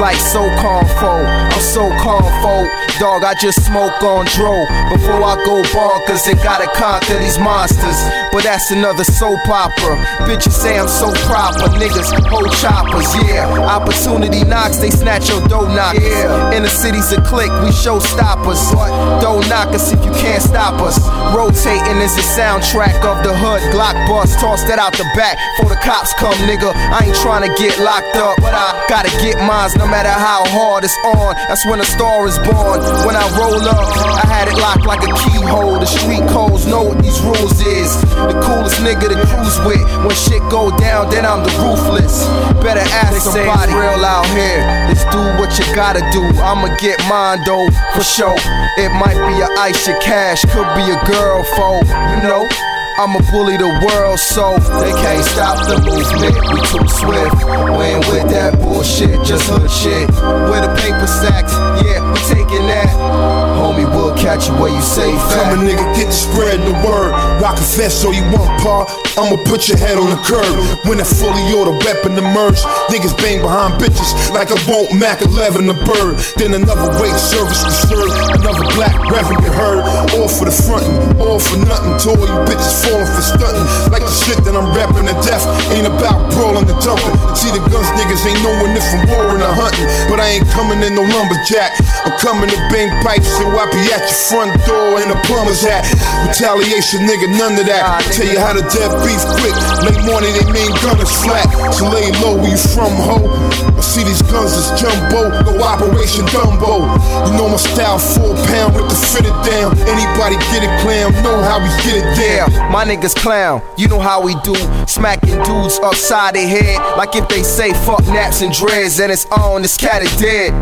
like so calm folk. I'm so calm folk. Dog, I just smoke on dro before I go bonkers and gotta conquer these monsters. But that's another soap opera. Bitches say I'm so proper. Niggas hold choppers, yeah. Opportunity knocks, they snatch your dough knockers. Yeah. In the city's a click, we show stoppers. Don't knock us if you can't stop us. Rotating is the soundtrack of the hood. Glock bust, toss that out the back before the cops come, nigga. I ain't trying to get locked up, but I gotta get mines no matter how hard it's on. That's when a star is born. When I roll up, I had it locked like a keyhole. The street codes know what these rules is. The coolest nigga to cruise with. When shit go down, then I'm the ruthless. Better ask somebody real out here. Let's do what you gotta do. I'ma get mine though, for sure. It might be a ice your cash, could be a girl, folk, you know. I'ma bully the world so they can't stop the movement. We too swift. We ain't with just hood shit. Where the paper sacks, yeah, we taking that. Homie, we'll catch you where you at. Come a nigga, get the spread the word. Rock a confess so you want par. I'ma put your head on the curb. When I fully order weapon emerge, niggas bang behind bitches like a boat Mac 11 a bird. Then another wait service to serve. Another black reverend you heard. All for the frontin', all for nothing. To all you bitches falling for stunting. Like shit that I'm rapping to death ain't about brawling and dumping. See the guns niggas ain't knowing if I'm warring or hunting. But I ain't coming in no lumberjack. I'm coming to bang pipes, so I be at your front door in a plumber's hat. Retaliation, nigga, none of that. Tell you how to death beef quick. Late morning, they main gun is flat. So lay low where you from, ho. I see these guns as jumbo. Go Operation Dumbo. You know my style, four pound with the fitted down. Get it clam, know how we get it down. my niggas clown, you know how we do. Smacking dudes upside their head. Like if they say fuck naps and dreads, and it's on, this cat is dead.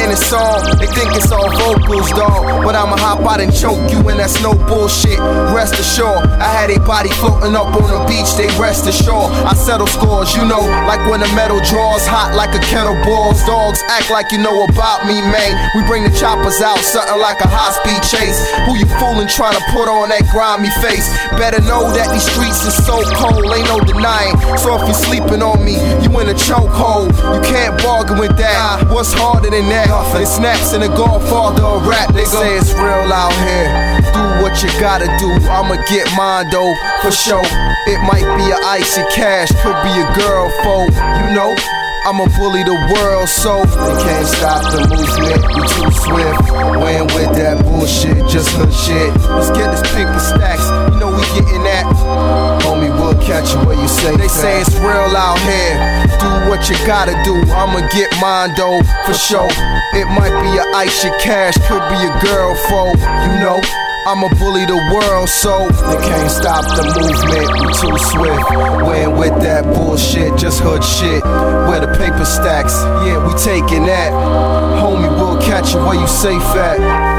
In the song, they think it's all vocals, dog. But I'ma hop out and choke you, and that's no bullshit. Rest assured, I had a body floating up on the beach, they rest assured. I settle scores, you know, like when the metal draws hot like a kettle boils. Dogs act like you know about me, man. We bring the choppers out, something like a high speed chase. Who you fooling trying to put on that grimy face? Better know that these streets is so cold, ain't no denying. So if you're sleeping on me, you in a chokehold. You can't bargain with that. What's harder than that? It snaps in the Godfather of rap. They say it's real out here. Do what you gotta do. I'ma get mine though, for sure. It might be a icy cash, could be a girl, folk. You know. I'ma bully the world so they can't stop the movement. We too swift. Hood shit. Let's get this paper stacks. You know we getting that. Homie, we'll catch you where you say. They say it's real out here. Do what you gotta do. I'ma get mine though, for sure. It might be a ice your cash, could be a girl, folk. You know. I'ma bully the world so they can't stop the movement. We too swift. Ain't with that bullshit, just hood shit. Where the paper stacks, yeah, we taking that. Homie, we'll catch you where you safe at.